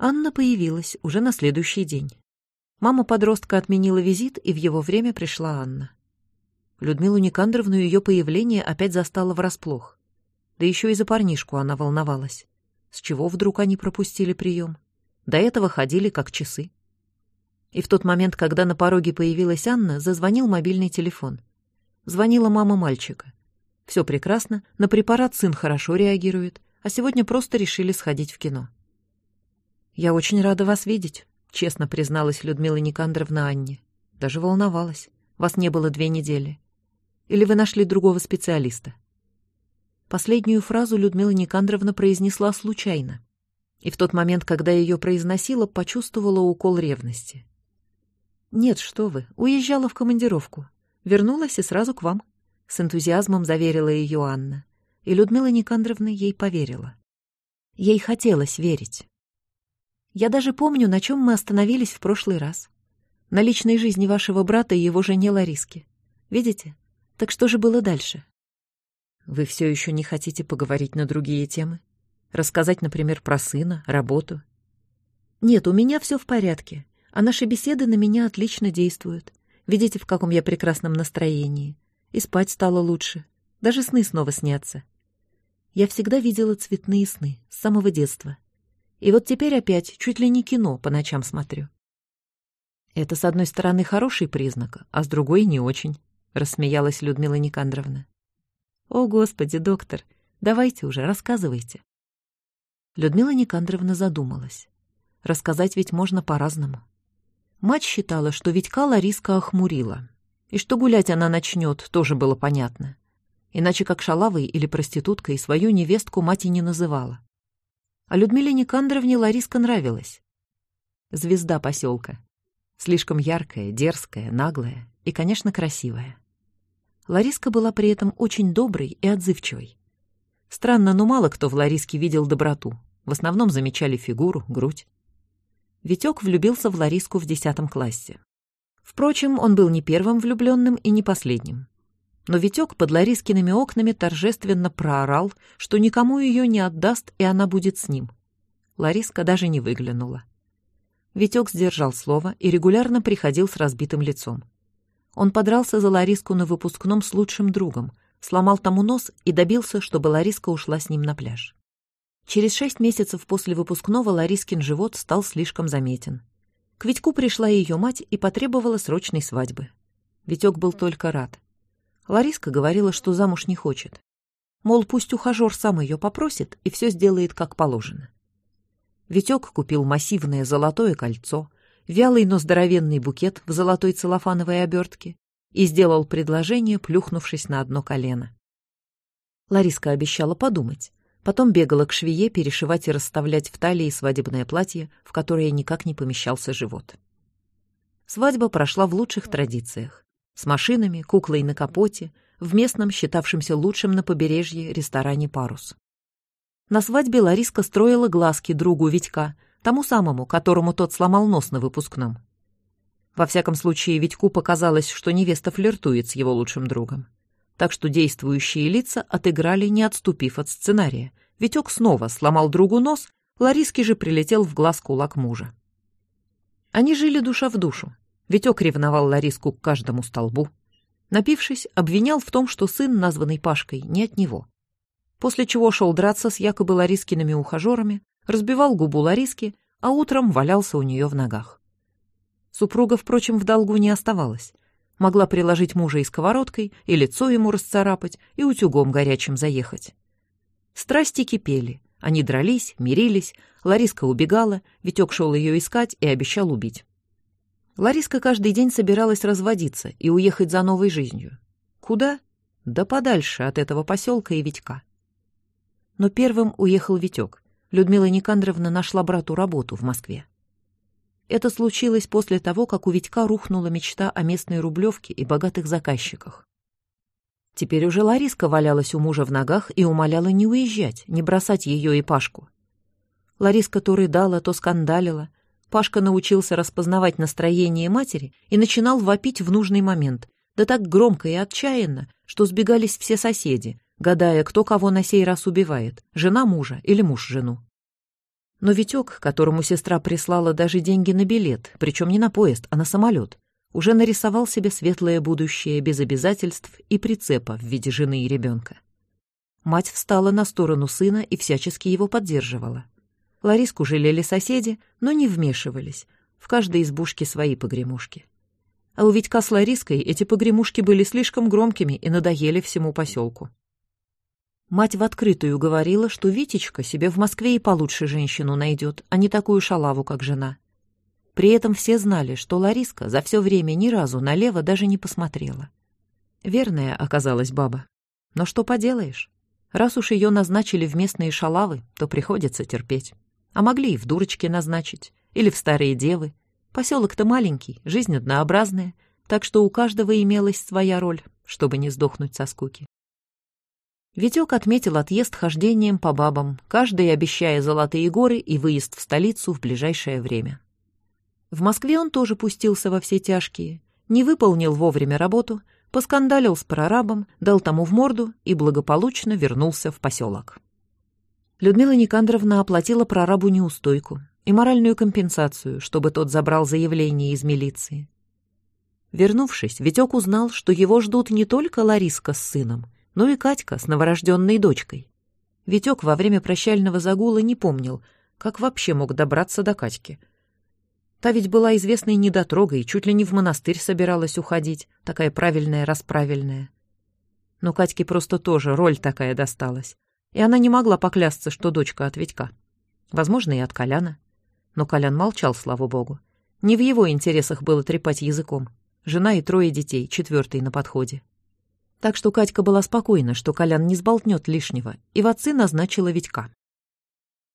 Анна появилась уже на следующий день. Мама подростка отменила визит, и в его время пришла Анна. Людмилу Никандровну ее появление опять застало врасплох. Да еще и за парнишку она волновалась. С чего вдруг они пропустили прием? До этого ходили как часы. И в тот момент, когда на пороге появилась Анна, зазвонил мобильный телефон. Звонила мама мальчика. Все прекрасно, на препарат сын хорошо реагирует, а сегодня просто решили сходить в кино. «Я очень рада вас видеть», — честно призналась Людмила Никандровна Анне. Даже волновалась. Вас не было две недели. Или вы нашли другого специалиста? Последнюю фразу Людмила Никандровна произнесла случайно. И в тот момент, когда ее произносила, почувствовала укол ревности. «Нет, что вы, уезжала в командировку. Вернулась и сразу к вам», — с энтузиазмом заверила ее Анна. И Людмила Никандровна ей поверила. Ей хотелось верить. Я даже помню, на чем мы остановились в прошлый раз. На личной жизни вашего брата и его жене Лариске. Видите? Так что же было дальше? Вы все еще не хотите поговорить на другие темы? Рассказать, например, про сына, работу? Нет, у меня все в порядке, а наши беседы на меня отлично действуют. Видите, в каком я прекрасном настроении. И спать стало лучше. Даже сны снова снятся. Я всегда видела цветные сны с самого детства. И вот теперь опять чуть ли не кино по ночам смотрю. Это, с одной стороны, хороший признак, а с другой — не очень, — рассмеялась Людмила Никандровна. О, Господи, доктор, давайте уже, рассказывайте. Людмила Никандровна задумалась. Рассказать ведь можно по-разному. Мать считала, что Витька Лариска охмурила. И что гулять она начнет, тоже было понятно. Иначе как шалавой или проституткой свою невестку мать и не называла. А Людмиле Никандровне Лариска нравилась. Звезда поселка. Слишком яркая, дерзкая, наглая и, конечно, красивая. Лариска была при этом очень доброй и отзывчивой. Странно, но мало кто в Лариске видел доброту. В основном замечали фигуру, грудь. Витек влюбился в Лариску в десятом классе. Впрочем, он был не первым влюбленным и не последним но Витек под Ларискиными окнами торжественно проорал, что никому ее не отдаст, и она будет с ним. Лариска даже не выглянула. Витек сдержал слово и регулярно приходил с разбитым лицом. Он подрался за Лариску на выпускном с лучшим другом, сломал тому нос и добился, чтобы Лариска ушла с ним на пляж. Через шесть месяцев после выпускного Ларискин живот стал слишком заметен. К Витьку пришла ее мать и потребовала срочной свадьбы. Витек был только рад. Лариска говорила, что замуж не хочет. Мол, пусть ухажер сам ее попросит и все сделает как положено. Витек купил массивное золотое кольцо, вялый, но здоровенный букет в золотой целлофановой обертке и сделал предложение, плюхнувшись на одно колено. Лариска обещала подумать. Потом бегала к швее перешивать и расставлять в талии свадебное платье, в которое никак не помещался живот. Свадьба прошла в лучших традициях с машинами, куклой на капоте, в местном, считавшемся лучшим на побережье, ресторане «Парус». На свадьбе Лариска строила глазки другу Витька, тому самому, которому тот сломал нос на выпускном. Во всяком случае, Витьку показалось, что невеста флиртует с его лучшим другом. Так что действующие лица отыграли, не отступив от сценария. Витек снова сломал другу нос, Лариске же прилетел в глаз кулак мужа. Они жили душа в душу. Витек ревновал Лариску к каждому столбу. Напившись, обвинял в том, что сын, названный Пашкой, не от него. После чего шел драться с якобы Ларискиными ухажерами, разбивал губу Лариски, а утром валялся у нее в ногах. Супруга, впрочем, в долгу не оставалась. Могла приложить мужа и сковородкой, и лицо ему расцарапать, и утюгом горячим заехать. Страсти кипели. Они дрались, мирились, Лариска убегала, Витек шел ее искать и обещал убить. Лариска каждый день собиралась разводиться и уехать за новой жизнью. Куда? Да подальше от этого поселка и Витька. Но первым уехал Витек. Людмила Никандровна нашла брату работу в Москве. Это случилось после того, как у Витька рухнула мечта о местной рублевке и богатых заказчиках. Теперь уже Лариска валялась у мужа в ногах и умоляла не уезжать, не бросать ее и Пашку. Лариска то рыдала, то скандалила, Пашка научился распознавать настроение матери и начинал вопить в нужный момент, да так громко и отчаянно, что сбегались все соседи, гадая, кто кого на сей раз убивает, жена мужа или муж жену. Но Витек, которому сестра прислала даже деньги на билет, причем не на поезд, а на самолет, уже нарисовал себе светлое будущее без обязательств и прицепа в виде жены и ребенка. Мать встала на сторону сына и всячески его поддерживала. Лариску жалели соседи, но не вмешивались. В каждой избушке свои погремушки. А у Витька с Лариской эти погремушки были слишком громкими и надоели всему поселку. Мать в открытую говорила, что Витечка себе в Москве и получше женщину найдет, а не такую шалаву, как жена. При этом все знали, что Лариска за все время ни разу налево даже не посмотрела. Верная оказалась баба. Но что поделаешь? Раз уж ее назначили в местные шалавы, то приходится терпеть. А могли и в дурочки назначить, или в старые девы. Поселок-то маленький, жизнь однообразная, так что у каждого имелась своя роль, чтобы не сдохнуть со скуки. Витек отметил отъезд хождением по бабам, каждый обещая золотые горы и выезд в столицу в ближайшее время. В Москве он тоже пустился во все тяжкие, не выполнил вовремя работу, поскандалил с прорабом, дал тому в морду и благополучно вернулся в поселок. Людмила Никандровна оплатила прорабу неустойку и моральную компенсацию, чтобы тот забрал заявление из милиции. Вернувшись, Витек узнал, что его ждут не только Лариска с сыном — ну и Катька с новорожденной дочкой. Витек во время прощального загула не помнил, как вообще мог добраться до Катьки. Та ведь была известной недотрогой, чуть ли не в монастырь собиралась уходить, такая правильная-расправильная. Но Катьке просто тоже роль такая досталась, и она не могла поклясться, что дочка от Витька. Возможно, и от Коляна. Но Колян молчал, слава богу. Не в его интересах было трепать языком. Жена и трое детей, четвертый на подходе. Так что Катька была спокойна, что Колян не сболтнет лишнего, и в отцы назначила Витька.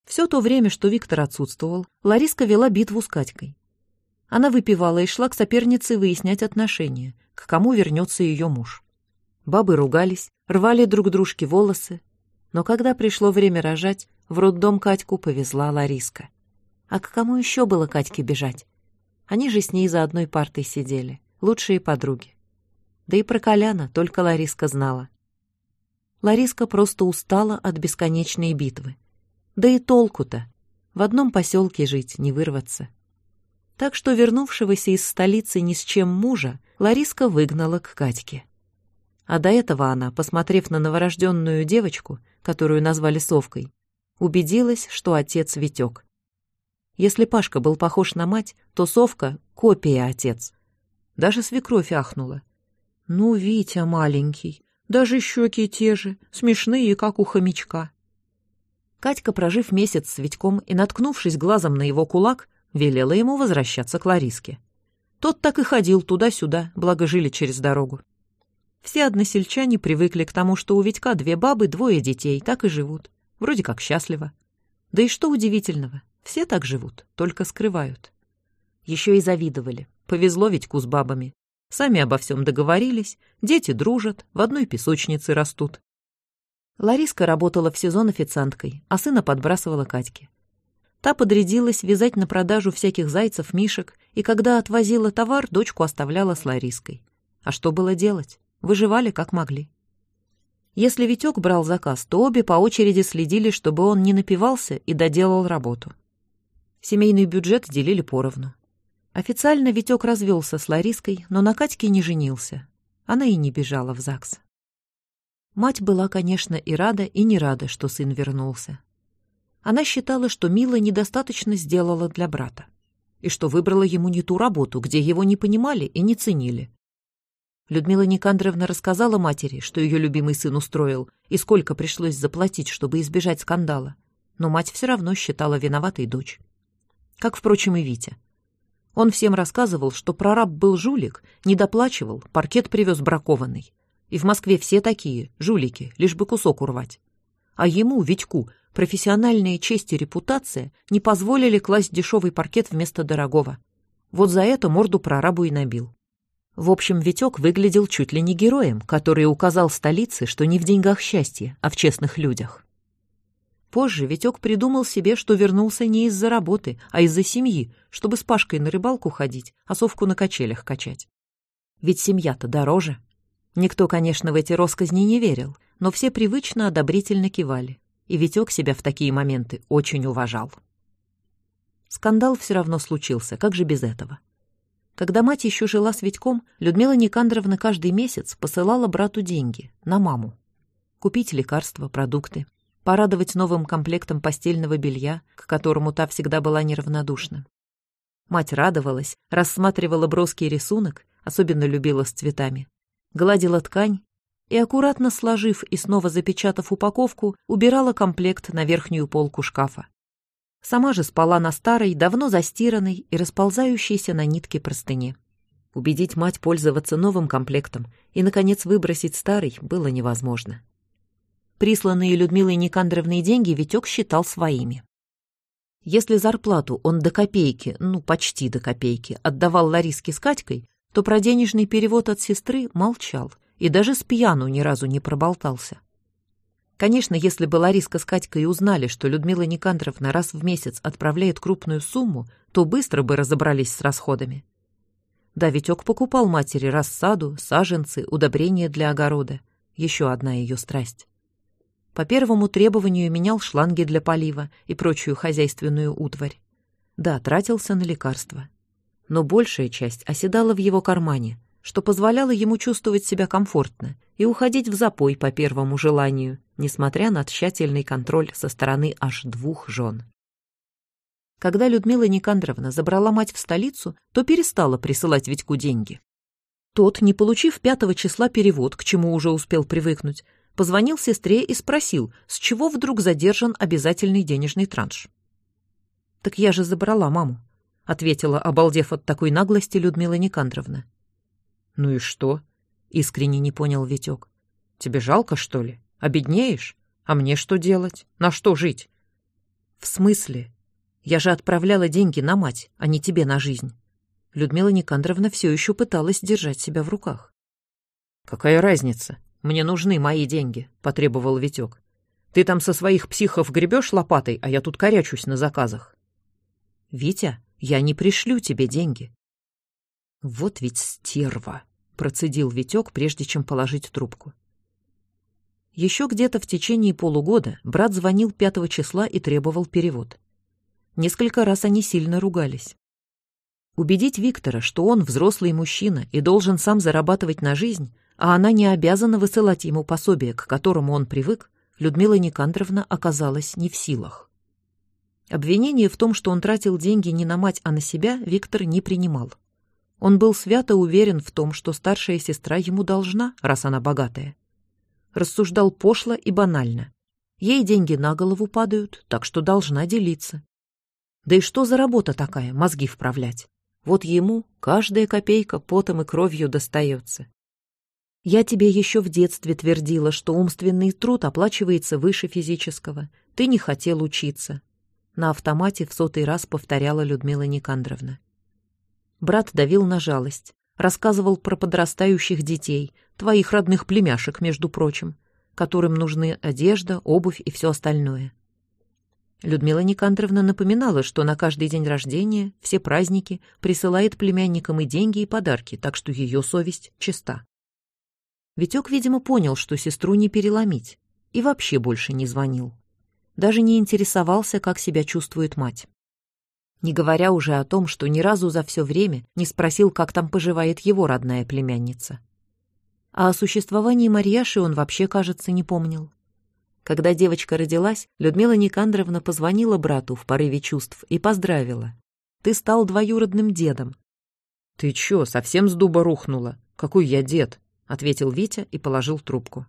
Все то время, что Виктор отсутствовал, Лариска вела битву с Катькой. Она выпивала и шла к сопернице выяснять отношения, к кому вернется ее муж. Бабы ругались, рвали друг дружке волосы, но когда пришло время рожать, в роддом Катьку повезла Лариска. А к кому еще было Катьке бежать? Они же с ней за одной партой сидели, лучшие подруги. Да и про Коляна только Лариска знала. Лариска просто устала от бесконечной битвы. Да и толку-то. В одном поселке жить, не вырваться. Так что вернувшегося из столицы ни с чем мужа Лариска выгнала к Катьке. А до этого она, посмотрев на новорожденную девочку, которую назвали Совкой, убедилась, что отец Витек. Если Пашка был похож на мать, то Совка — копия отец. Даже свекровь ахнула — ну, Витя маленький, даже щеки те же, смешные, как у хомячка. Катька, прожив месяц с Витьком и наткнувшись глазом на его кулак, велела ему возвращаться к Лариске. Тот так и ходил туда-сюда, благо жили через дорогу. Все односельчане привыкли к тому, что у Витька две бабы, двое детей, так и живут. Вроде как счастливо. Да и что удивительного, все так живут, только скрывают. Еще и завидовали. Повезло Витьку с бабами. Сами обо всем договорились, дети дружат, в одной песочнице растут. Лариска работала в сезон официанткой, а сына подбрасывала Катьке. Та подрядилась вязать на продажу всяких зайцев, мишек, и когда отвозила товар, дочку оставляла с Лариской. А что было делать? Выживали как могли. Если Витек брал заказ, то обе по очереди следили, чтобы он не напивался и доделал работу. Семейный бюджет делили поровну. Официально Витек развелся с Лариской, но на Катьке не женился. Она и не бежала в ЗАГС. Мать была, конечно, и рада, и не рада, что сын вернулся. Она считала, что Мила недостаточно сделала для брата, и что выбрала ему не ту работу, где его не понимали и не ценили. Людмила Никандровна рассказала матери, что ее любимый сын устроил, и сколько пришлось заплатить, чтобы избежать скандала. Но мать все равно считала виноватой дочь. Как, впрочем, и Витя. Он всем рассказывал, что прораб был жулик, недоплачивал, паркет привез бракованный. И в Москве все такие, жулики, лишь бы кусок урвать. А ему, Витьку, профессиональная честь и репутация не позволили класть дешевый паркет вместо дорогого. Вот за это морду прорабу и набил. В общем, Витек выглядел чуть ли не героем, который указал столице, что не в деньгах счастье, а в честных людях. Позже Витек придумал себе, что вернулся не из-за работы, а из-за семьи, чтобы с Пашкой на рыбалку ходить, а совку на качелях качать. Ведь семья-то дороже. Никто, конечно, в эти росказни не верил, но все привычно одобрительно кивали, и Витек себя в такие моменты очень уважал. Скандал все равно случился, как же без этого? Когда мать еще жила с Витьком, Людмила Никандровна каждый месяц посылала брату деньги на маму. Купить лекарства, продукты, порадовать новым комплектом постельного белья, к которому та всегда была неравнодушна. Мать радовалась, рассматривала броский рисунок, особенно любила с цветами, гладила ткань и, аккуратно сложив и снова запечатав упаковку, убирала комплект на верхнюю полку шкафа. Сама же спала на старой, давно застиранной и расползающейся на нитке простыне. Убедить мать пользоваться новым комплектом и, наконец, выбросить старый было невозможно. Присланные Людмилой Никандровной деньги Витек считал своими. Если зарплату он до копейки, ну, почти до копейки, отдавал Лариске с Катькой, то про денежный перевод от сестры молчал и даже с пьяну ни разу не проболтался. Конечно, если бы Лариска с Катькой узнали, что Людмила Никандровна раз в месяц отправляет крупную сумму, то быстро бы разобрались с расходами. Да, Витек покупал матери рассаду, саженцы, удобрения для огорода. Еще одна ее страсть. По первому требованию менял шланги для полива и прочую хозяйственную утварь. Да, тратился на лекарства. Но большая часть оседала в его кармане, что позволяло ему чувствовать себя комфортно и уходить в запой по первому желанию, несмотря на тщательный контроль со стороны аж двух жен. Когда Людмила Никандровна забрала мать в столицу, то перестала присылать Витьку деньги. Тот, не получив пятого числа перевод, к чему уже успел привыкнуть, позвонил сестре и спросил, с чего вдруг задержан обязательный денежный транш. «Так я же забрала маму», — ответила, обалдев от такой наглости Людмила Никандровна. «Ну и что?» — искренне не понял Витек. «Тебе жалко, что ли? Обеднеешь? А мне что делать? На что жить?» «В смысле? Я же отправляла деньги на мать, а не тебе на жизнь». Людмила Никандровна все еще пыталась держать себя в руках. «Какая разница? Мне нужны мои деньги», — потребовал Витек. «Ты там со своих психов гребешь лопатой, а я тут корячусь на заказах». «Витя, я не пришлю тебе деньги. «Вот ведь стерва!» — процедил Витек, прежде чем положить трубку. Еще где-то в течение полугода брат звонил 5 числа и требовал перевод. Несколько раз они сильно ругались. Убедить Виктора, что он взрослый мужчина и должен сам зарабатывать на жизнь, а она не обязана высылать ему пособие, к которому он привык, Людмила Никандровна оказалась не в силах. Обвинение в том, что он тратил деньги не на мать, а на себя, Виктор не принимал. Он был свято уверен в том, что старшая сестра ему должна, раз она богатая. Рассуждал пошло и банально. Ей деньги на голову падают, так что должна делиться. Да и что за работа такая, мозги вправлять? Вот ему каждая копейка потом и кровью достается. Я тебе еще в детстве твердила, что умственный труд оплачивается выше физического. Ты не хотел учиться. На автомате в сотый раз повторяла Людмила Никандровна. Брат давил на жалость, рассказывал про подрастающих детей, твоих родных племяшек, между прочим, которым нужны одежда, обувь и все остальное. Людмила Никандровна напоминала, что на каждый день рождения, все праздники, присылает племянникам и деньги, и подарки, так что ее совесть чиста. Витек, видимо, понял, что сестру не переломить, и вообще больше не звонил. Даже не интересовался, как себя чувствует мать не говоря уже о том, что ни разу за все время не спросил, как там поживает его родная племянница. А о существовании Марьяши он вообще, кажется, не помнил. Когда девочка родилась, Людмила Никандровна позвонила брату в порыве чувств и поздравила. «Ты стал двоюродным дедом». «Ты чё, совсем с дуба рухнула? Какой я дед?» — ответил Витя и положил трубку.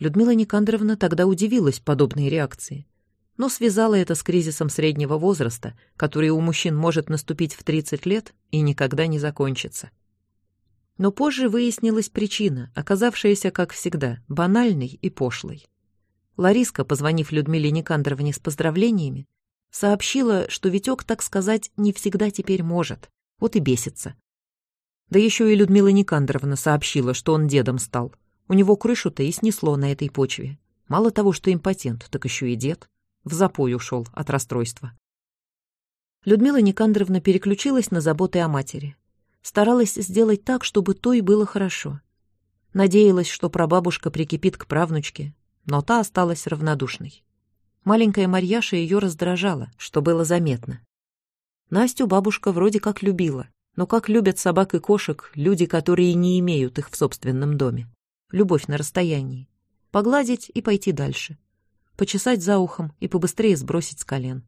Людмила Никандровна тогда удивилась подобной реакции но связала это с кризисом среднего возраста, который у мужчин может наступить в 30 лет и никогда не закончится. Но позже выяснилась причина, оказавшаяся, как всегда, банальной и пошлой. Лариска, позвонив Людмиле Никандровне с поздравлениями, сообщила, что Витек, так сказать, не всегда теперь может, вот и бесится. Да еще и Людмила Никандровна сообщила, что он дедом стал. У него крышу-то и снесло на этой почве. Мало того, что импотент, так еще и дед в запой ушел от расстройства. Людмила Никандровна переключилась на заботы о матери. Старалась сделать так, чтобы той было хорошо. Надеялась, что прабабушка прикипит к правнучке, но та осталась равнодушной. Маленькая Марьяша ее раздражала, что было заметно. Настю бабушка вроде как любила, но как любят собак и кошек люди, которые не имеют их в собственном доме. Любовь на расстоянии. Погладить и пойти дальше. Почесать за ухом и побыстрее сбросить с колен.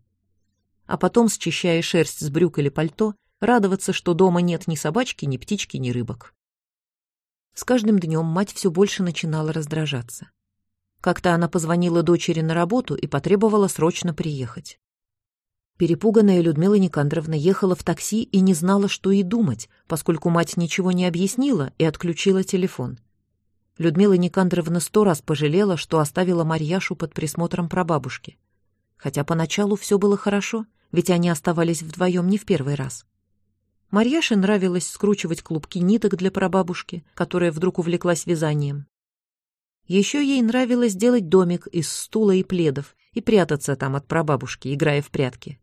А потом, счищая шерсть с брюк или пальто, радоваться, что дома нет ни собачки, ни птички, ни рыбок. С каждым днем мать все больше начинала раздражаться. Как-то она позвонила дочери на работу и потребовала срочно приехать. Перепуганная Людмила Никандровна ехала в такси и не знала, что и думать, поскольку мать ничего не объяснила и отключила телефон. Людмила Никандровна сто раз пожалела, что оставила Марьяшу под присмотром прабабушки. Хотя поначалу все было хорошо, ведь они оставались вдвоем не в первый раз. Марьяше нравилось скручивать клубки ниток для прабабушки, которая вдруг увлеклась вязанием. Еще ей нравилось делать домик из стула и пледов и прятаться там от прабабушки, играя в прятки.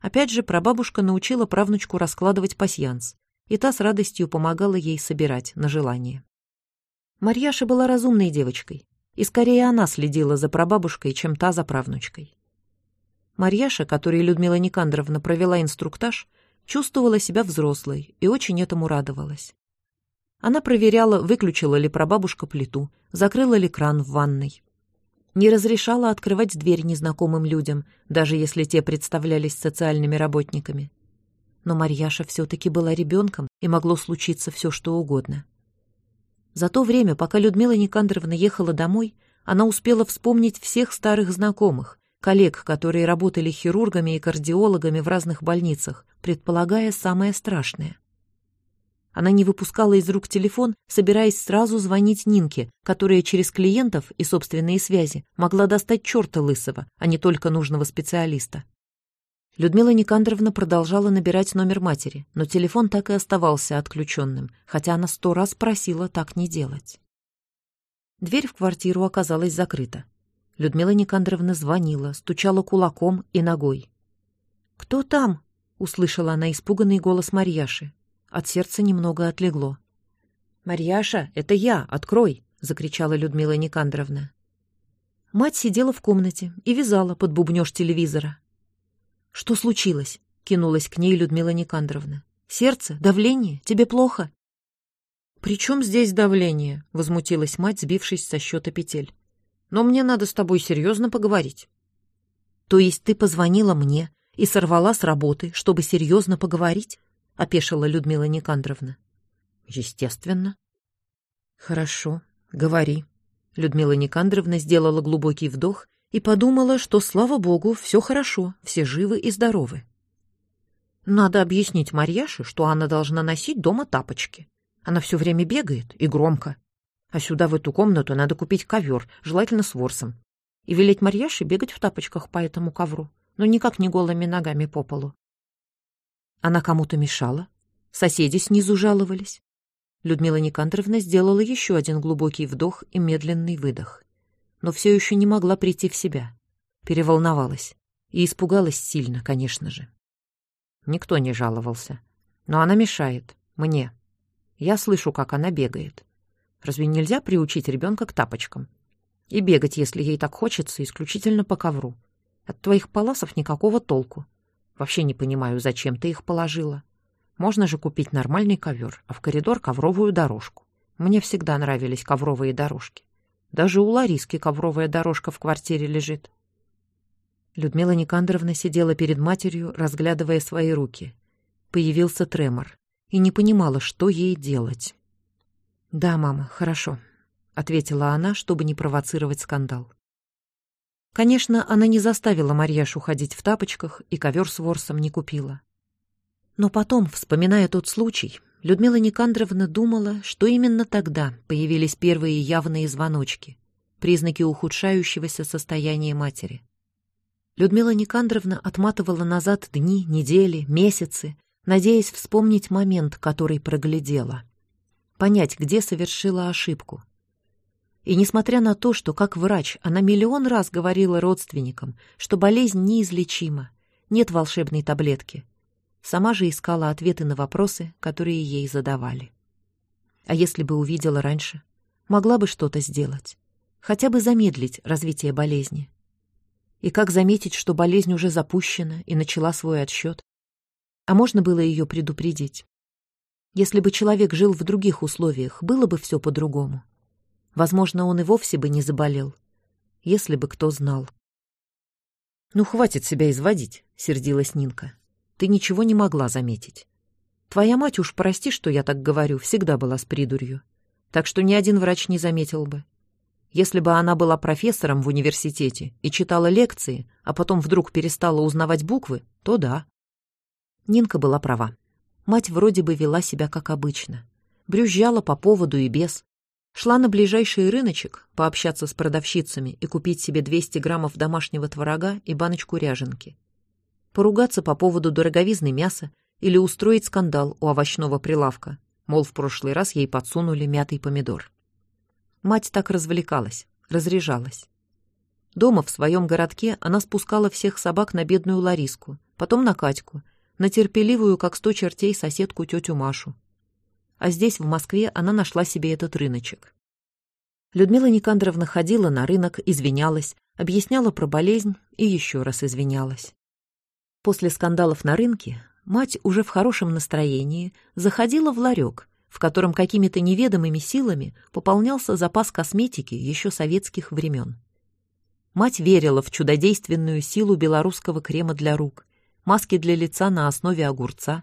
Опять же, прабабушка научила правнучку раскладывать пасьянс, и та с радостью помогала ей собирать на желание. Марьяша была разумной девочкой, и скорее она следила за прабабушкой, чем та за правнучкой. Марьяша, которой Людмила Никандровна провела инструктаж, чувствовала себя взрослой и очень этому радовалась. Она проверяла, выключила ли прабабушка плиту, закрыла ли кран в ванной, не разрешала открывать дверь незнакомым людям, даже если те представлялись социальными работниками. Но Марьяша все-таки была ребенком, и могло случиться все, что угодно. За то время, пока Людмила Никандровна ехала домой, она успела вспомнить всех старых знакомых, коллег, которые работали хирургами и кардиологами в разных больницах, предполагая самое страшное — она не выпускала из рук телефон, собираясь сразу звонить Нинке, которая через клиентов и собственные связи могла достать черта лысого, а не только нужного специалиста. Людмила Никандровна продолжала набирать номер матери, но телефон так и оставался отключенным, хотя она сто раз просила так не делать. Дверь в квартиру оказалась закрыта. Людмила Никандровна звонила, стучала кулаком и ногой. «Кто там?» — услышала она испуганный голос Марьяши. От сердца немного отлегло. «Марьяша, это я, открой!» — закричала Людмила Никандровна. Мать сидела в комнате и вязала под бубнёж телевизора. «Что случилось?» — кинулась к ней Людмила Никандровна. «Сердце? Давление? Тебе плохо?» «При чем здесь давление?» — возмутилась мать, сбившись со счета петель. «Но мне надо с тобой серьезно поговорить». «То есть ты позвонила мне и сорвала с работы, чтобы серьезно поговорить?» — опешила Людмила Никандровна. «Естественно». «Хорошо, говори». Людмила Никандровна сделала глубокий вдох и подумала, что, слава богу, все хорошо, все живы и здоровы. Надо объяснить Марьяше, что она должна носить дома тапочки. Она все время бегает и громко. А сюда, в эту комнату, надо купить ковер, желательно с ворсом. И велеть Марьяше бегать в тапочках по этому ковру, но никак не голыми ногами по полу. Она кому-то мешала? Соседи снизу жаловались? Людмила Никандровна сделала еще один глубокий вдох и медленный выдох. Но все еще не могла прийти в себя. Переволновалась. И испугалась сильно, конечно же. Никто не жаловался. Но она мешает. Мне. Я слышу, как она бегает. Разве нельзя приучить ребенка к тапочкам? И бегать, если ей так хочется, исключительно по ковру. От твоих паласов никакого толку. Вообще не понимаю, зачем ты их положила. Можно же купить нормальный ковер, а в коридор ковровую дорожку. Мне всегда нравились ковровые дорожки. Даже у Лариски ковровая дорожка в квартире лежит. Людмила Никандровна сидела перед матерью, разглядывая свои руки. Появился тремор, и не понимала, что ей делать. «Да, мама, хорошо», — ответила она, чтобы не провоцировать скандал. Конечно, она не заставила Марьяшу ходить в тапочках и ковер с ворсом не купила. Но потом, вспоминая тот случай, Людмила Никандровна думала, что именно тогда появились первые явные звоночки, признаки ухудшающегося состояния матери. Людмила Никандровна отматывала назад дни, недели, месяцы, надеясь вспомнить момент, который проглядела. Понять, где совершила ошибку, и несмотря на то, что как врач она миллион раз говорила родственникам, что болезнь неизлечима, нет волшебной таблетки, сама же искала ответы на вопросы, которые ей задавали. А если бы увидела раньше, могла бы что-то сделать, хотя бы замедлить развитие болезни. И как заметить, что болезнь уже запущена и начала свой отсчет? А можно было ее предупредить. Если бы человек жил в других условиях, было бы все по-другому. Возможно, он и вовсе бы не заболел. Если бы кто знал. «Ну, хватит себя изводить», — сердилась Нинка. «Ты ничего не могла заметить. Твоя мать, уж прости, что я так говорю, всегда была с придурью. Так что ни один врач не заметил бы. Если бы она была профессором в университете и читала лекции, а потом вдруг перестала узнавать буквы, то да. Нинка была права. Мать вроде бы вела себя как обычно. Брюзжала по поводу и без. Шла на ближайший рыночек пообщаться с продавщицами и купить себе 200 граммов домашнего творога и баночку ряженки. Поругаться по поводу дороговизны мяса или устроить скандал у овощного прилавка, мол, в прошлый раз ей подсунули мятый помидор. Мать так развлекалась, разряжалась. Дома, в своем городке, она спускала всех собак на бедную Лариску, потом на Катьку, на терпеливую, как сто чертей, соседку тетю Машу. А здесь, в Москве, она нашла себе этот рыночек. Людмила Никандровна ходила на рынок, извинялась, объясняла про болезнь и еще раз извинялась. После скандалов на рынке мать уже в хорошем настроении заходила в ларек, в котором какими-то неведомыми силами пополнялся запас косметики еще советских времен. Мать верила в чудодейственную силу белорусского крема для рук, маски для лица на основе огурца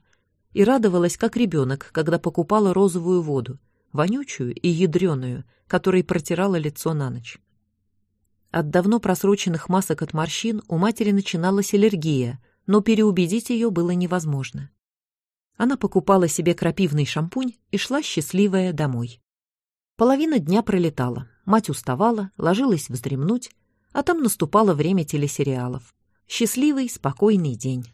и радовалась, как ребенок, когда покупала розовую воду, вонючую и ядреную, которой протирала лицо на ночь. От давно просроченных масок от морщин у матери начиналась аллергия, но переубедить ее было невозможно. Она покупала себе крапивный шампунь и шла счастливая домой. Половина дня пролетала, мать уставала, ложилась вздремнуть, а там наступало время телесериалов. Счастливый, спокойный день.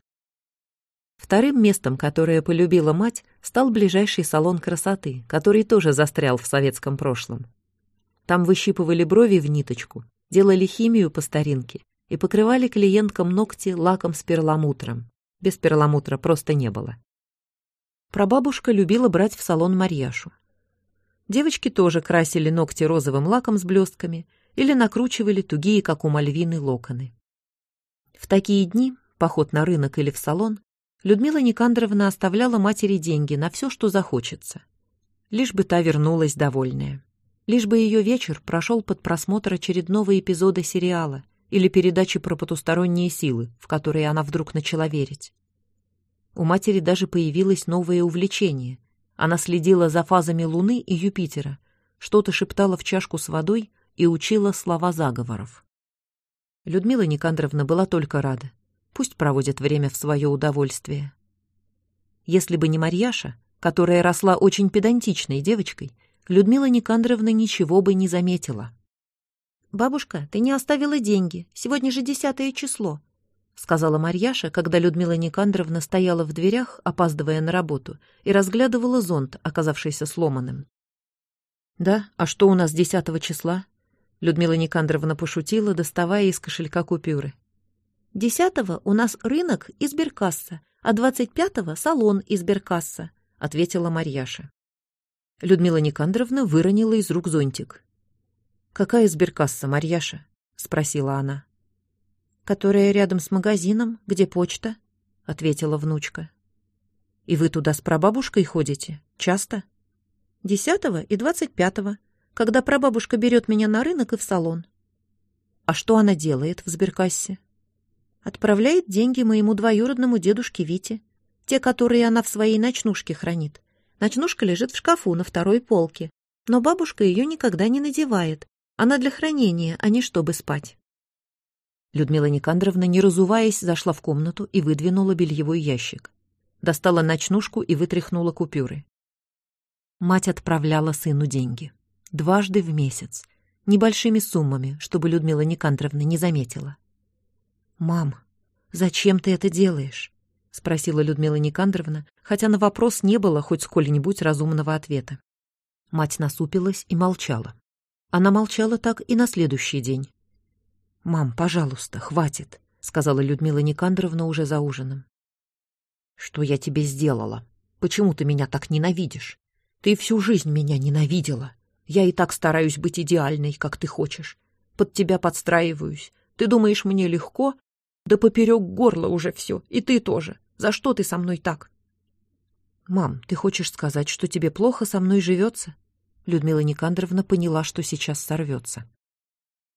Вторым местом, которое полюбила мать, стал ближайший салон красоты, который тоже застрял в советском прошлом. Там выщипывали брови в ниточку, делали химию по старинке и покрывали клиенткам ногти лаком с перламутром. Без перламутра просто не было. Прабабушка любила брать в салон Марьяшу. Девочки тоже красили ногти розовым лаком с блестками или накручивали тугие, как у Мальвины, локоны. В такие дни, поход на рынок или в салон, Людмила Никандровна оставляла матери деньги на все, что захочется. Лишь бы та вернулась довольная. Лишь бы ее вечер прошел под просмотр очередного эпизода сериала или передачи про потусторонние силы, в которые она вдруг начала верить. У матери даже появилось новое увлечение. Она следила за фазами Луны и Юпитера, что-то шептала в чашку с водой и учила слова заговоров. Людмила Никандровна была только рада. Пусть проводит время в свое удовольствие. Если бы не Марьяша, которая росла очень педантичной девочкой, Людмила Никандровна ничего бы не заметила. «Бабушка, ты не оставила деньги. Сегодня же десятое число. — сказала Марьяша, когда Людмила Никандровна стояла в дверях, опаздывая на работу, и разглядывала зонт, оказавшийся сломанным. «Да, а что у нас десятого числа?» Людмила Никандровна пошутила, доставая из кошелька купюры. «Десятого у нас рынок и сберкасса, а двадцать пятого — салон и сберкасса», — ответила Марьяша. Людмила Никандровна выронила из рук зонтик. «Какая сберкасса, Марьяша?» — спросила она которая рядом с магазином, где почта», — ответила внучка. «И вы туда с прабабушкой ходите? Часто?» «Десятого и двадцать пятого, когда прабабушка берет меня на рынок и в салон». «А что она делает в сберкассе?» «Отправляет деньги моему двоюродному дедушке Вите, те, которые она в своей ночнушке хранит. Ночнушка лежит в шкафу на второй полке, но бабушка ее никогда не надевает. Она для хранения, а не чтобы спать». Людмила Никандровна, не разуваясь, зашла в комнату и выдвинула бельевой ящик. Достала ночнушку и вытряхнула купюры. Мать отправляла сыну деньги. Дважды в месяц. Небольшими суммами, чтобы Людмила Никандровна не заметила. «Мам, зачем ты это делаешь?» — спросила Людмила Никандровна, хотя на вопрос не было хоть сколь-нибудь разумного ответа. Мать насупилась и молчала. Она молчала так и на следующий день. «Мам, пожалуйста, хватит», — сказала Людмила Никандровна уже за ужином. «Что я тебе сделала? Почему ты меня так ненавидишь? Ты всю жизнь меня ненавидела. Я и так стараюсь быть идеальной, как ты хочешь. Под тебя подстраиваюсь. Ты думаешь, мне легко? Да поперек горла уже все, и ты тоже. За что ты со мной так?» «Мам, ты хочешь сказать, что тебе плохо со мной живется?» Людмила Никандровна поняла, что сейчас сорвется.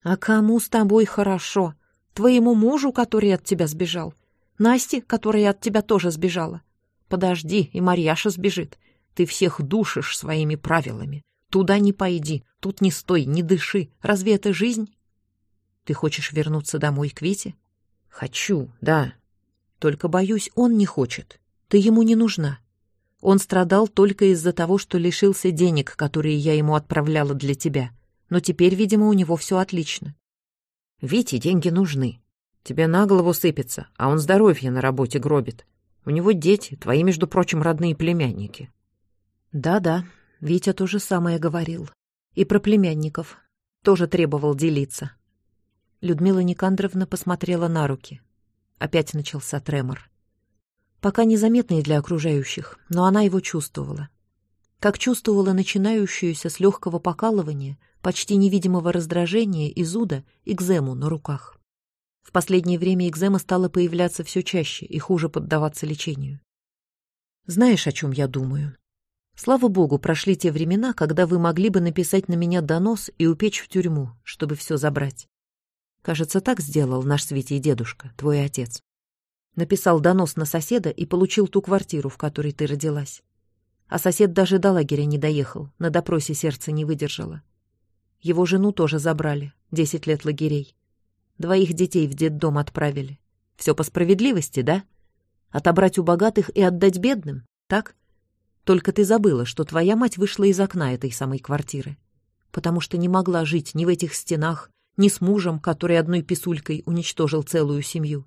«А кому с тобой хорошо? Твоему мужу, который от тебя сбежал? Насте, которая от тебя тоже сбежала? Подожди, и Марьяша сбежит. Ты всех душишь своими правилами. Туда не пойди, тут не стой, не дыши. Разве это жизнь?» «Ты хочешь вернуться домой к Вите?» «Хочу, да. Только, боюсь, он не хочет. Ты ему не нужна. Он страдал только из-за того, что лишился денег, которые я ему отправляла для тебя. Но теперь, видимо, у него все отлично. Вите деньги нужны. Тебе на голову сыпется, а он здоровье на работе гробит. У него дети, твои, между прочим, родные племянники. Да-да, Витя то же самое говорил. И про племянников. Тоже требовал делиться. Людмила Никандровна посмотрела на руки. Опять начался тремор пока незаметный для окружающих, но она его чувствовала. Как чувствовала начинающуюся с легкого покалывания, почти невидимого раздражения и зуда экзему на руках. В последнее время экзема стала появляться все чаще и хуже поддаваться лечению. Знаешь, о чем я думаю? Слава богу, прошли те времена, когда вы могли бы написать на меня донос и упечь в тюрьму, чтобы все забрать. Кажется, так сделал наш Свитий дедушка, твой отец. Написал донос на соседа и получил ту квартиру, в которой ты родилась. А сосед даже до лагеря не доехал, на допросе сердце не выдержало. Его жену тоже забрали, десять лет лагерей. Двоих детей в детдом отправили. Все по справедливости, да? Отобрать у богатых и отдать бедным, так? Только ты забыла, что твоя мать вышла из окна этой самой квартиры. Потому что не могла жить ни в этих стенах, ни с мужем, который одной писулькой уничтожил целую семью.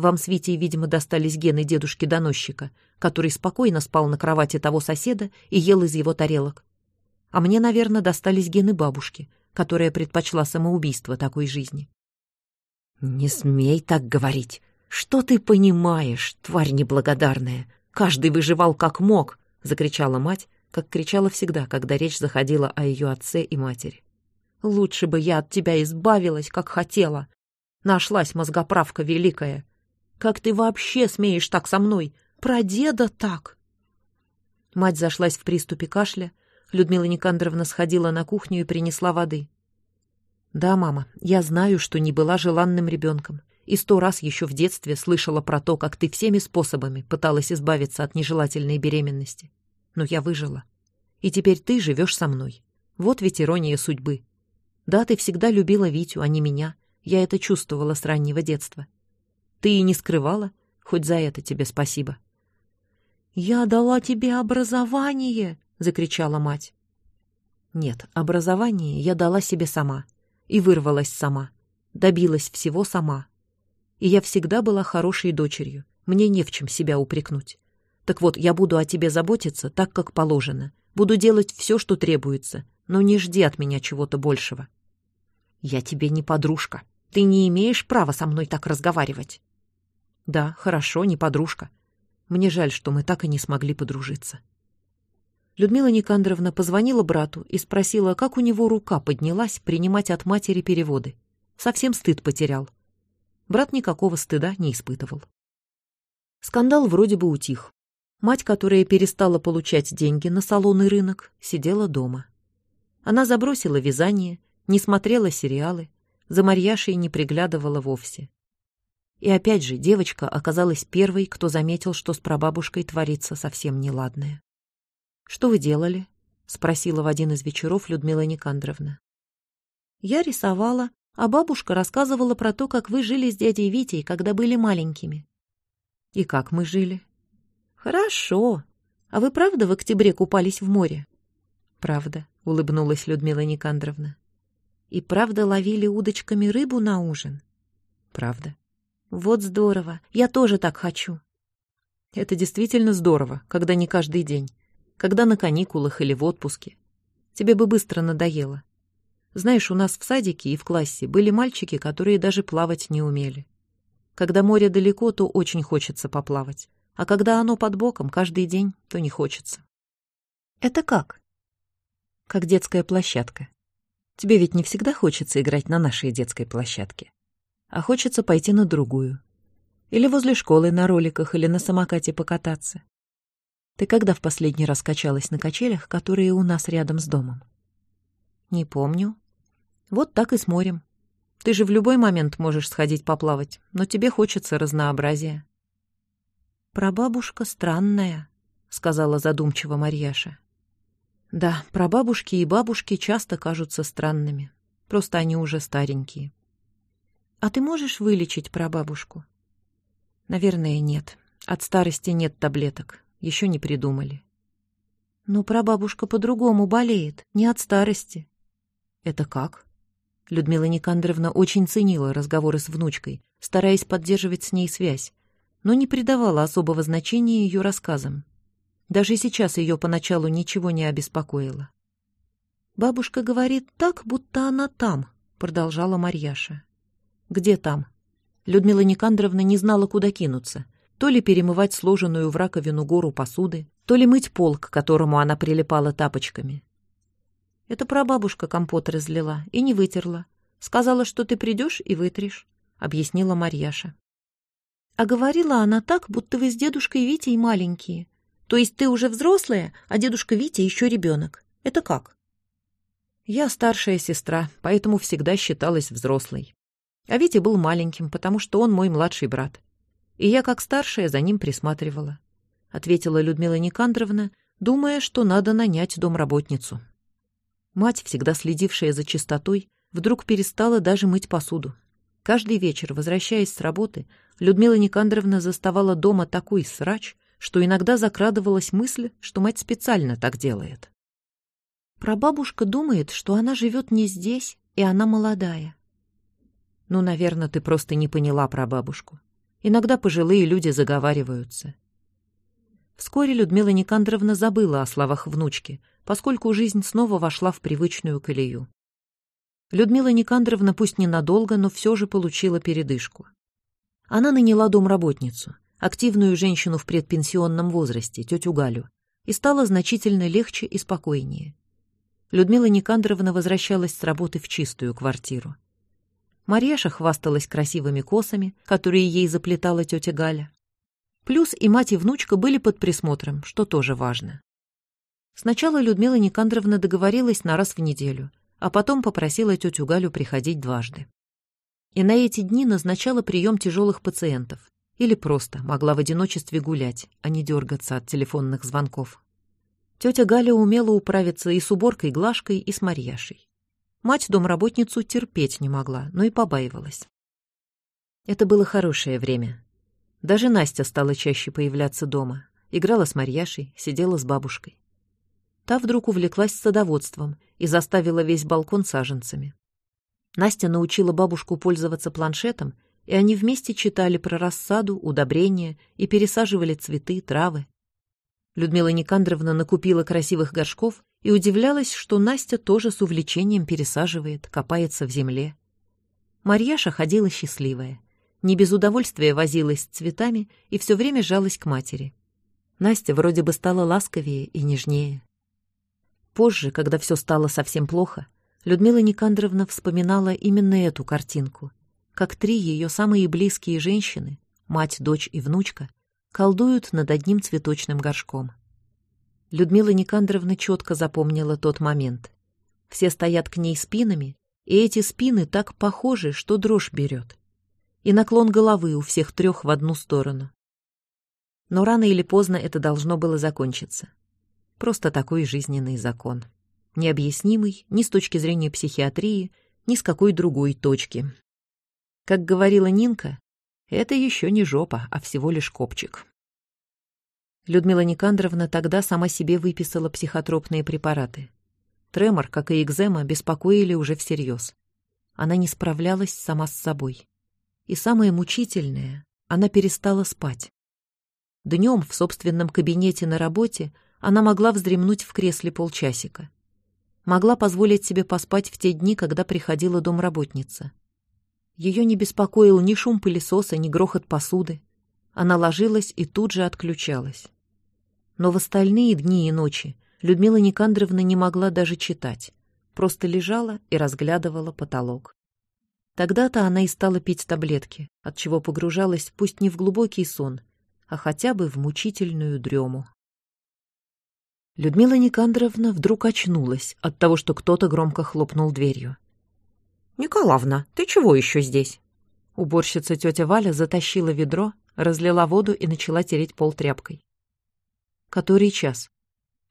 Вам с Витей, видимо, достались гены дедушки-доносчика, который спокойно спал на кровати того соседа и ел из его тарелок. А мне, наверное, достались гены бабушки, которая предпочла самоубийство такой жизни. «Не смей так говорить. Что ты понимаешь, тварь неблагодарная? Каждый выживал как мог!» — закричала мать, как кричала всегда, когда речь заходила о ее отце и матери. «Лучше бы я от тебя избавилась, как хотела. Нашлась мозгоправка великая. Как ты вообще смеешь так со мной? Про деда так!» Мать зашлась в приступе кашля. Людмила Никандровна сходила на кухню и принесла воды. «Да, мама, я знаю, что не была желанным ребенком, и сто раз еще в детстве слышала про то, как ты всеми способами пыталась избавиться от нежелательной беременности. Но я выжила. И теперь ты живешь со мной. Вот ведь ирония судьбы. Да, ты всегда любила Витю, а не меня. Я это чувствовала с раннего детства. Ты и не скрывала, хоть за это тебе спасибо. «Я дала тебе образование!» — закричала мать. Нет, образование я дала себе сама. И вырвалась сама. Добилась всего сама. И я всегда была хорошей дочерью. Мне не в чем себя упрекнуть. Так вот, я буду о тебе заботиться так, как положено. Буду делать все, что требуется, но не жди от меня чего-то большего. Я тебе не подружка. Ты не имеешь права со мной так разговаривать. Да, хорошо, не подружка. Мне жаль, что мы так и не смогли подружиться. Людмила Никандровна позвонила брату и спросила, как у него рука поднялась принимать от матери переводы. Совсем стыд потерял. Брат никакого стыда не испытывал. Скандал вроде бы утих. Мать, которая перестала получать деньги на салонный рынок, сидела дома. Она забросила вязание, не смотрела сериалы, за Марьяшей не приглядывала вовсе. И опять же, девочка оказалась первой, кто заметил, что с прабабушкой творится совсем неладное. «Что вы делали?» — спросила в один из вечеров Людмила Никандровна. «Я рисовала, а бабушка рассказывала про то, как вы жили с дядей Витей, когда были маленькими». «И как мы жили?» «Хорошо. А вы правда в октябре купались в море?» «Правда», — улыбнулась Людмила Никандровна. «И правда ловили удочками рыбу на ужин?» «Правда». Вот здорово. Я тоже так хочу. Это действительно здорово, когда не каждый день. Когда на каникулах или в отпуске. Тебе бы быстро надоело. Знаешь, у нас в садике и в классе были мальчики, которые даже плавать не умели. Когда море далеко, то очень хочется поплавать. А когда оно под боком каждый день, то не хочется. Это как? Как детская площадка. Тебе ведь не всегда хочется играть на нашей детской площадке а хочется пойти на другую. Или возле школы на роликах или на самокате покататься. Ты когда в последний раз качалась на качелях, которые у нас рядом с домом? Не помню. Вот так и с морем. Ты же в любой момент можешь сходить поплавать, но тебе хочется разнообразия. Прабабушка странная, сказала задумчиво Марьяша. Да, прабабушки и бабушки часто кажутся странными. Просто они уже старенькие. А ты можешь вылечить прабабушку? Наверное, нет. От старости нет таблеток. Еще не придумали. Но прабабушка по-другому болеет, не от старости. Это как? Людмила Никандровна очень ценила разговоры с внучкой, стараясь поддерживать с ней связь, но не придавала особого значения ее рассказам. Даже сейчас ее поначалу ничего не обеспокоило. «Бабушка говорит так, будто она там», — продолжала Марьяша. «Где там?» Людмила Никандровна не знала, куда кинуться. То ли перемывать сложенную в раковину гору посуды, то ли мыть пол, к которому она прилипала тапочками. «Это прабабушка компот разлила и не вытерла. Сказала, что ты придешь и вытрешь», — объяснила Марьяша. «А говорила она так, будто вы с дедушкой Витей маленькие. То есть ты уже взрослая, а дедушка Витя еще ребенок. Это как?» Я старшая сестра, поэтому всегда считалась взрослой. А Витя был маленьким, потому что он мой младший брат. И я, как старшая, за ним присматривала. Ответила Людмила Никандровна, думая, что надо нанять домработницу. Мать, всегда следившая за чистотой, вдруг перестала даже мыть посуду. Каждый вечер, возвращаясь с работы, Людмила Никандровна заставала дома такой срач, что иногда закрадывалась мысль, что мать специально так делает. Прабабушка думает, что она живет не здесь, и она молодая. Ну, наверное, ты просто не поняла про бабушку. Иногда пожилые люди заговариваются. Вскоре Людмила Никандровна забыла о словах внучки, поскольку жизнь снова вошла в привычную колею. Людмила Никандровна пусть ненадолго, но все же получила передышку. Она наняла домработницу, активную женщину в предпенсионном возрасте, тетю Галю, и стало значительно легче и спокойнее. Людмила Никандровна возвращалась с работы в чистую квартиру. Марьяша хвасталась красивыми косами, которые ей заплетала тетя Галя. Плюс и мать, и внучка были под присмотром, что тоже важно. Сначала Людмила Никандровна договорилась на раз в неделю, а потом попросила тетю Галю приходить дважды. И на эти дни назначала прием тяжелых пациентов или просто могла в одиночестве гулять, а не дергаться от телефонных звонков. Тетя Галя умела управиться и с уборкой Глашкой, и с Марьяшей. Мать домработницу терпеть не могла, но и побаивалась. Это было хорошее время. Даже Настя стала чаще появляться дома. Играла с Марьяшей, сидела с бабушкой. Та вдруг увлеклась садоводством и заставила весь балкон саженцами. Настя научила бабушку пользоваться планшетом, и они вместе читали про рассаду, удобрения и пересаживали цветы, травы. Людмила Никандровна накупила красивых горшков и удивлялась, что Настя тоже с увлечением пересаживает, копается в земле. Марьяша ходила счастливая. Не без удовольствия возилась с цветами и все время жалась к матери. Настя вроде бы стала ласковее и нежнее. Позже, когда все стало совсем плохо, Людмила Никандровна вспоминала именно эту картинку, как три ее самые близкие женщины, мать, дочь и внучка, колдуют над одним цветочным горшком. Людмила Никандровна четко запомнила тот момент. Все стоят к ней спинами, и эти спины так похожи, что дрожь берет. И наклон головы у всех трех в одну сторону. Но рано или поздно это должно было закончиться. Просто такой жизненный закон. Необъяснимый ни с точки зрения психиатрии, ни с какой другой точки. Как говорила Нинка, это еще не жопа, а всего лишь копчик. Людмила Никандровна тогда сама себе выписала психотропные препараты. Тремор, как и экзема, беспокоили уже всерьез. Она не справлялась сама с собой. И самое мучительное, она перестала спать. Днем в собственном кабинете на работе она могла вздремнуть в кресле полчасика. Могла позволить себе поспать в те дни, когда приходила домработница. Ее не беспокоил ни шум пылесоса, ни грохот посуды. Она ложилась и тут же отключалась. Но в остальные дни и ночи Людмила Никандровна не могла даже читать, просто лежала и разглядывала потолок. Тогда-то она и стала пить таблетки, от чего погружалась пусть не в глубокий сон, а хотя бы в мучительную дрему. Людмила Никандровна вдруг очнулась от того, что кто-то громко хлопнул дверью. «Николаевна, ты чего еще здесь?» Уборщица тетя Валя затащила ведро, разлила воду и начала тереть пол тряпкой. Который час?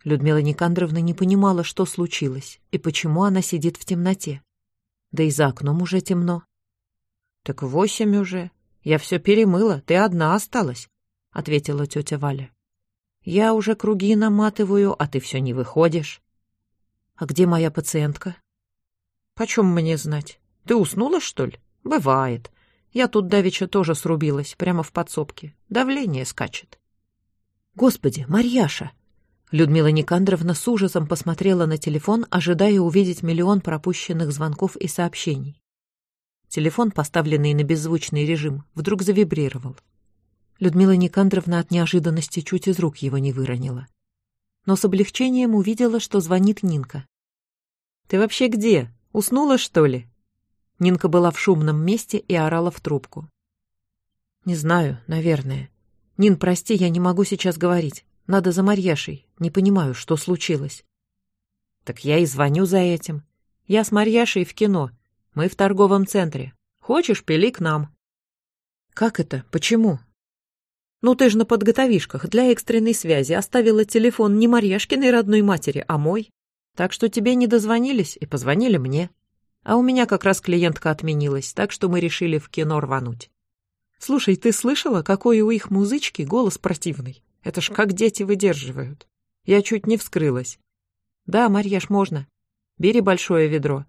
Людмила Никандровна не понимала, что случилось и почему она сидит в темноте. Да и за окном уже темно. «Так восемь уже. Я все перемыла, ты одна осталась», — ответила тетя Валя. «Я уже круги наматываю, а ты все не выходишь». «А где моя пациентка?» «Почем мне знать? Ты уснула, что ли? Бывает. Я тут давеча тоже срубилась, прямо в подсобке. Давление скачет». «Господи, Марьяша!» Людмила Никандровна с ужасом посмотрела на телефон, ожидая увидеть миллион пропущенных звонков и сообщений. Телефон, поставленный на беззвучный режим, вдруг завибрировал. Людмила Никандровна от неожиданности чуть из рук его не выронила. Но с облегчением увидела, что звонит Нинка. «Ты вообще где? Уснула, что ли?» Нинка была в шумном месте и орала в трубку. «Не знаю, наверное. Нин, прости, я не могу сейчас говорить. Надо за Марьяшей. Не понимаю, что случилось. Так я и звоню за этим. Я с Марьяшей в кино. Мы в торговом центре. Хочешь, пили к нам. Как это? Почему? Ну ты же на подготовишках для экстренной связи оставила телефон не Марьяшкиной родной матери, а мой. Так что тебе не дозвонились и позвонили мне. А у меня как раз клиентка отменилась, так что мы решили в кино рвануть. Слушай, ты слышала, какой у их музычки голос противный? Это ж как дети выдерживают. Я чуть не вскрылась. Да, Марьяш, можно. Бери большое ведро.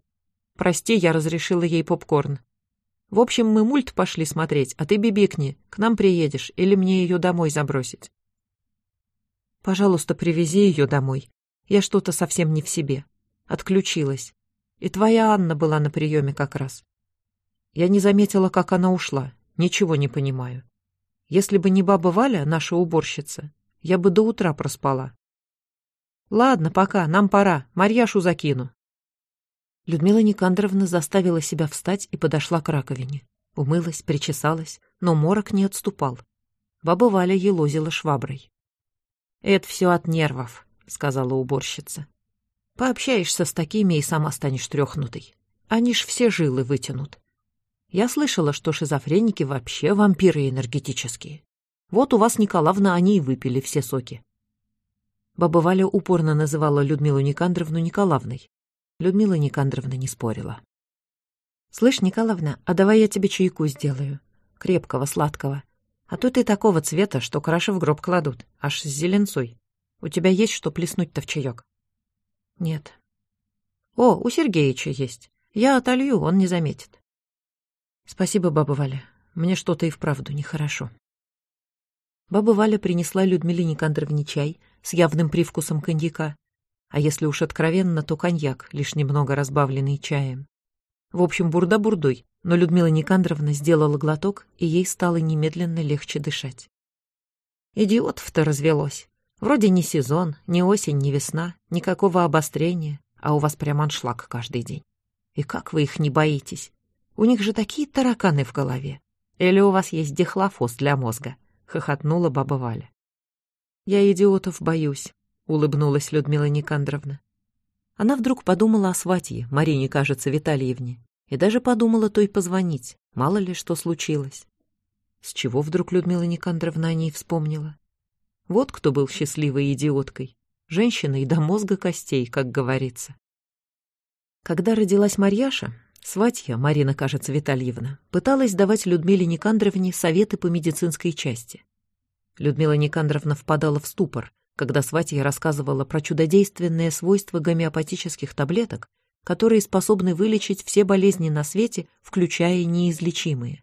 Прости, я разрешила ей попкорн. В общем, мы мульт пошли смотреть, а ты бибикни, к нам приедешь или мне ее домой забросить. Пожалуйста, привези ее домой. Я что-то совсем не в себе. Отключилась. И твоя Анна была на приеме как раз. Я не заметила, как она ушла. Ничего не понимаю. Если бы не баба Валя, наша уборщица, я бы до утра проспала. Ладно, пока, нам пора, Марьяшу закину. Людмила Никандровна заставила себя встать и подошла к раковине. Умылась, причесалась, но морок не отступал. Баба Валя елозила шваброй. «Это все от нервов», — сказала уборщица. «Пообщаешься с такими и сама станешь трехнутой. Они ж все жилы вытянут. Я слышала, что шизофреники вообще вампиры энергетические. Вот у вас, Николаевна, они и выпили все соки. Баба Валя упорно называла Людмилу Никандровну Николаевной. Людмила Никандровна не спорила. «Слышь, Николаевна, а давай я тебе чайку сделаю. Крепкого, сладкого. А то ты такого цвета, что краши в гроб кладут, аж с зеленцой. У тебя есть что плеснуть-то в чаек?» «Нет». «О, у Сергеича есть. Я отолью, он не заметит». «Спасибо, баба Валя. Мне что-то и вправду нехорошо». Баба Валя принесла Людмиле Никандровне чай с явным привкусом коньяка, а если уж откровенно, то коньяк, лишь немного разбавленный чаем. В общем, бурда бурдой, но Людмила Никандровна сделала глоток, и ей стало немедленно легче дышать. Идиотов-то развелось. Вроде не сезон, не осень, не весна, никакого обострения, а у вас прям аншлаг каждый день. И как вы их не боитесь? У них же такие тараканы в голове. Или у вас есть дихлофос для мозга?» — хохотнула баба Валя. «Я идиотов боюсь», — улыбнулась Людмила Никандровна. Она вдруг подумала о сватье, Марине, кажется, Витальевне, и даже подумала той позвонить, мало ли что случилось. С чего вдруг Людмила Никандровна о ней вспомнила? Вот кто был счастливой идиоткой. Женщиной до мозга костей, как говорится. Когда родилась Марьяша, Сватья, Марина, кажется, Витальевна, пыталась давать Людмиле Никандровне советы по медицинской части. Людмила Никандровна впадала в ступор, когда сватья рассказывала про чудодейственные свойства гомеопатических таблеток, которые способны вылечить все болезни на свете, включая неизлечимые.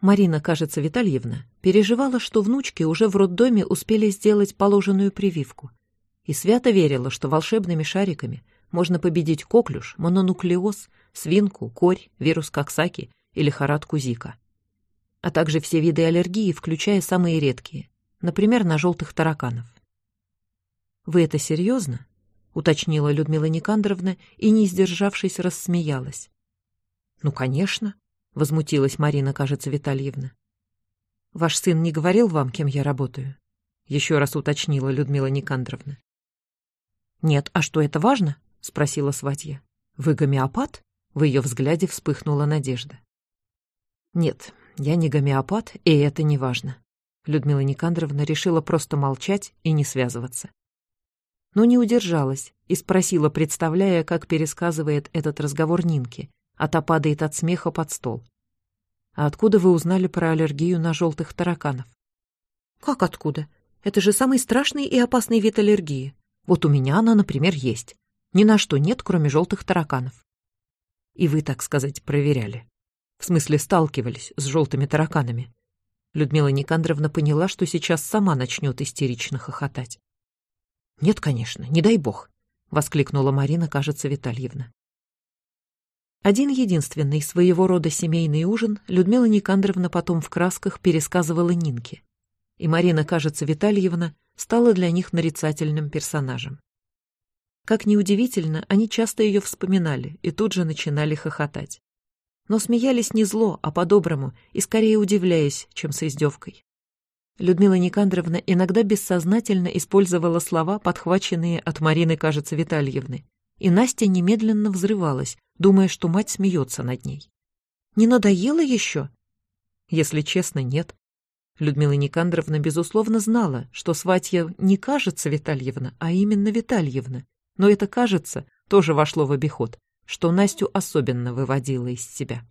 Марина, кажется, Витальевна, переживала, что внучки уже в роддоме успели сделать положенную прививку, и свято верила, что волшебными шариками можно победить коклюш, мононуклеоз, свинку, корь, вирус Коксаки и лихорадку Зика. А также все виды аллергии, включая самые редкие, например, на желтых тараканов. «Вы это серьезно?» — уточнила Людмила Никандровна и, не сдержавшись, рассмеялась. Ну, конечно, возмутилась Марина, кажется, Витальевна. Ваш сын не говорил вам, кем я работаю? Еще раз уточнила Людмила Никандровна. Нет, а что это важно? спросила сватья. Вы гомеопат? В ее взгляде вспыхнула надежда. Нет, я не гомеопат, и это не важно. Людмила Никандровна решила просто молчать и не связываться. Но не удержалась и спросила, представляя, как пересказывает этот разговор Нинке, а та падает от смеха под стол. «А откуда вы узнали про аллергию на желтых тараканов?» «Как откуда? Это же самый страшный и опасный вид аллергии. Вот у меня она, например, есть. Ни на что нет, кроме желтых тараканов». «И вы, так сказать, проверяли?» В смысле, сталкивались с желтыми тараканами. Людмила Никандровна поняла, что сейчас сама начнет истерично хохотать. «Нет, конечно, не дай бог», — воскликнула Марина, кажется, Витальевна. Один единственный своего рода семейный ужин Людмила Никандровна потом в красках пересказывала Нинке. И Марина, кажется, Витальевна стала для них нарицательным персонажем. Как неудивительно, они часто ее вспоминали и тут же начинали хохотать но смеялись не зло, а по-доброму, и скорее удивляясь, чем с издевкой. Людмила Никандровна иногда бессознательно использовала слова, подхваченные от Марины, кажется, Витальевны, и Настя немедленно взрывалась, думая, что мать смеется над ней. «Не надоело еще?» Если честно, нет. Людмила Никандровна, безусловно, знала, что сватья не кажется Витальевна, а именно Витальевна, но это «кажется» тоже вошло в обиход, что Настю особенно выводило из себя.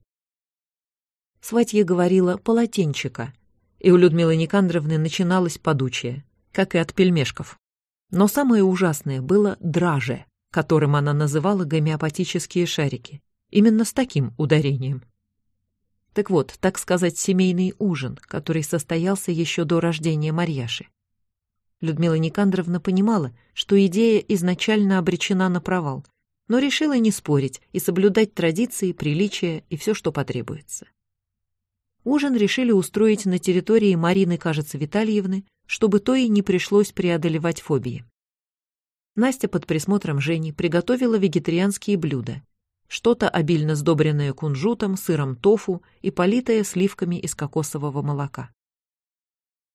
Сватья говорила «полотенчика», и у Людмилы Никандровны начиналось подучие, как и от пельмешков. Но самое ужасное было драже, которым она называла гомеопатические шарики. Именно с таким ударением. Так вот, так сказать, семейный ужин, который состоялся еще до рождения Марьяши. Людмила Никандровна понимала, что идея изначально обречена на провал — но решила не спорить и соблюдать традиции, приличия и все, что потребуется. Ужин решили устроить на территории Марины, кажется, Витальевны, чтобы то и не пришлось преодолевать фобии. Настя под присмотром Жени приготовила вегетарианские блюда. Что-то обильно сдобренное кунжутом, сыром тофу и политое сливками из кокосового молока.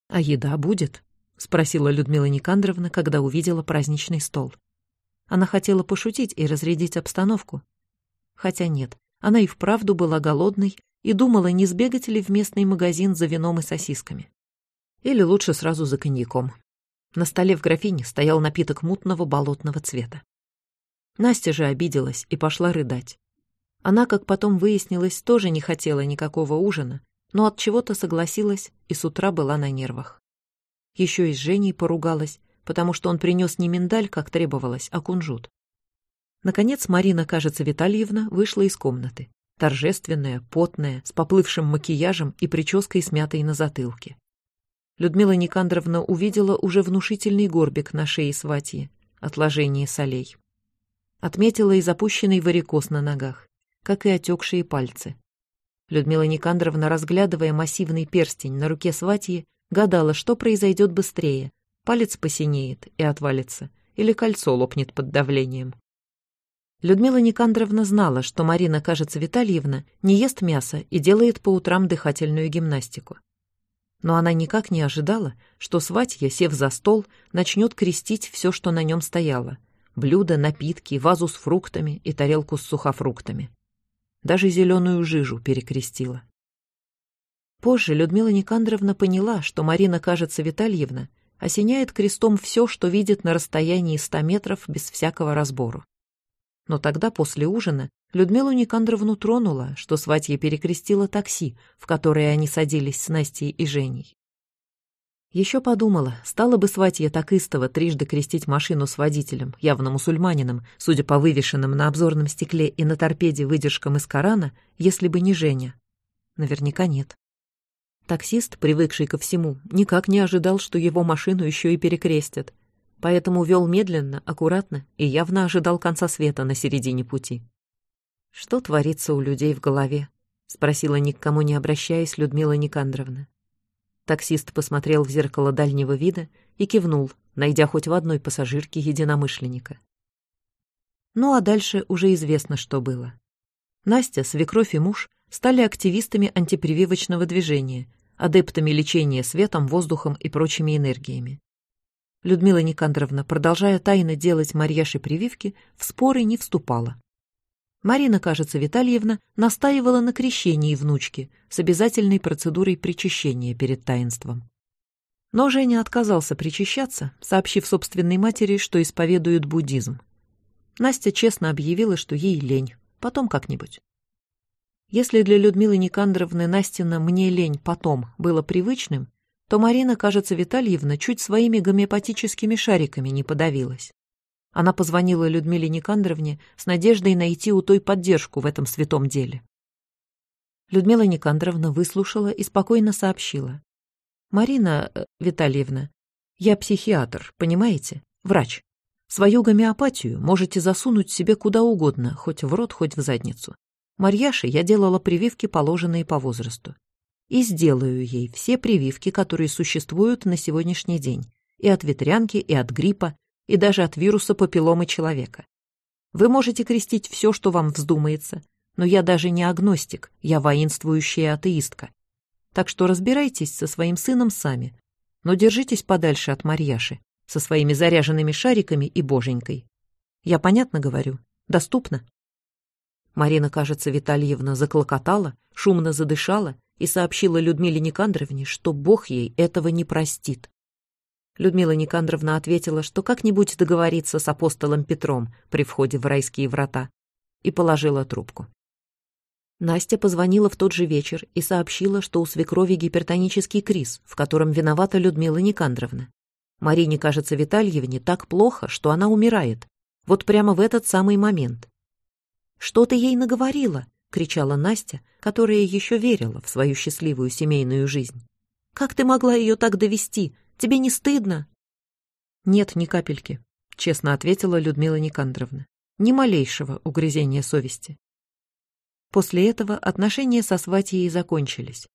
«А еда будет?» — спросила Людмила Никандровна, когда увидела праздничный стол. Она хотела пошутить и разрядить обстановку. Хотя нет, она и вправду была голодной и думала, не сбегать ли в местный магазин за вином и сосисками. Или лучше сразу за коньяком. На столе в графине стоял напиток мутного болотного цвета. Настя же обиделась и пошла рыдать. Она, как потом выяснилось, тоже не хотела никакого ужина, но от чего-то согласилась и с утра была на нервах. Еще и с Женей поругалась, потому что он принес не миндаль, как требовалось, а кунжут. Наконец Марина, кажется, Витальевна вышла из комнаты. Торжественная, потная, с поплывшим макияжем и прической смятой на затылке. Людмила Никандровна увидела уже внушительный горбик на шее сватьи, отложение солей. Отметила и запущенный варикоз на ногах, как и отекшие пальцы. Людмила Никандровна, разглядывая массивный перстень на руке сватьи, гадала, что произойдет быстрее Палец посинеет и отвалится, или кольцо лопнет под давлением. Людмила Никандровна знала, что Марина, кажется, Витальевна, не ест мясо и делает по утрам дыхательную гимнастику. Но она никак не ожидала, что сватья, сев за стол, начнет крестить все, что на нем стояло. Блюда, напитки, вазу с фруктами и тарелку с сухофруктами. Даже зеленую жижу перекрестила. Позже Людмила Никандровна поняла, что Марина, кажется, Витальевна, осеняет крестом все, что видит на расстоянии ста метров без всякого разбору. Но тогда, после ужина, Людмилу Никандровну тронула, что сватья перекрестила такси, в которое они садились с Настей и Женей. Еще подумала, стала бы сватья так истово трижды крестить машину с водителем, явно мусульманином, судя по вывешенным на обзорном стекле и на торпеде выдержкам из Корана, если бы не Женя. Наверняка нет. Таксист, привыкший ко всему, никак не ожидал, что его машину еще и перекрестят. Поэтому вел медленно, аккуратно и явно ожидал конца света на середине пути. «Что творится у людей в голове?» — спросила ни к кому не обращаясь Людмила Никандровна. Таксист посмотрел в зеркало дальнего вида и кивнул, найдя хоть в одной пассажирке единомышленника. Ну а дальше уже известно, что было. Настя, свекровь и муж стали активистами антипрививочного движения, адептами лечения светом, воздухом и прочими энергиями. Людмила Никандровна, продолжая тайно делать Марьяше прививки, в споры не вступала. Марина, кажется, Витальевна настаивала на крещении внучки с обязательной процедурой причащения перед таинством. Но Женя отказался причащаться, сообщив собственной матери, что исповедует буддизм. Настя честно объявила, что ей лень, потом как-нибудь. Если для Людмилы Никандровны Настина «мне лень потом» было привычным, то Марина, кажется, Витальевна чуть своими гомеопатическими шариками не подавилась. Она позвонила Людмиле Никандровне с надеждой найти у той поддержку в этом святом деле. Людмила Никандровна выслушала и спокойно сообщила. «Марина э, Витальевна, я психиатр, понимаете? Врач. Свою гомеопатию можете засунуть себе куда угодно, хоть в рот, хоть в задницу. Марьяше я делала прививки, положенные по возрасту. И сделаю ей все прививки, которые существуют на сегодняшний день. И от ветрянки, и от гриппа, и даже от вируса папилломы человека. Вы можете крестить все, что вам вздумается, но я даже не агностик, я воинствующая атеистка. Так что разбирайтесь со своим сыном сами, но держитесь подальше от Марьяши со своими заряженными шариками и боженькой. Я понятно говорю? Доступно?» Марина, кажется, Витальевна заклокотала, шумно задышала и сообщила Людмиле Никандровне, что Бог ей этого не простит. Людмила Никандровна ответила, что как-нибудь договорится с апостолом Петром при входе в райские врата, и положила трубку. Настя позвонила в тот же вечер и сообщила, что у свекрови гипертонический криз, в котором виновата Людмила Никандровна. Марине, кажется, Витальевне так плохо, что она умирает. Вот прямо в этот самый момент. «Что ты ей наговорила?» — кричала Настя, которая еще верила в свою счастливую семейную жизнь. «Как ты могла ее так довести? Тебе не стыдно?» «Нет, ни капельки», — честно ответила Людмила Никандровна. «Ни малейшего угрызения совести». После этого отношения со Сватьей закончились.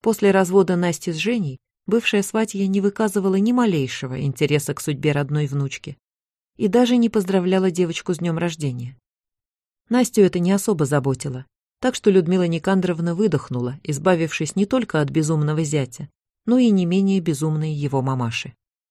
После развода Насти с Женей бывшая сватья не выказывала ни малейшего интереса к судьбе родной внучки и даже не поздравляла девочку с днем рождения. Настю это не особо заботило, так что Людмила Никандровна выдохнула, избавившись не только от безумного зятя, но и не менее безумной его мамаши.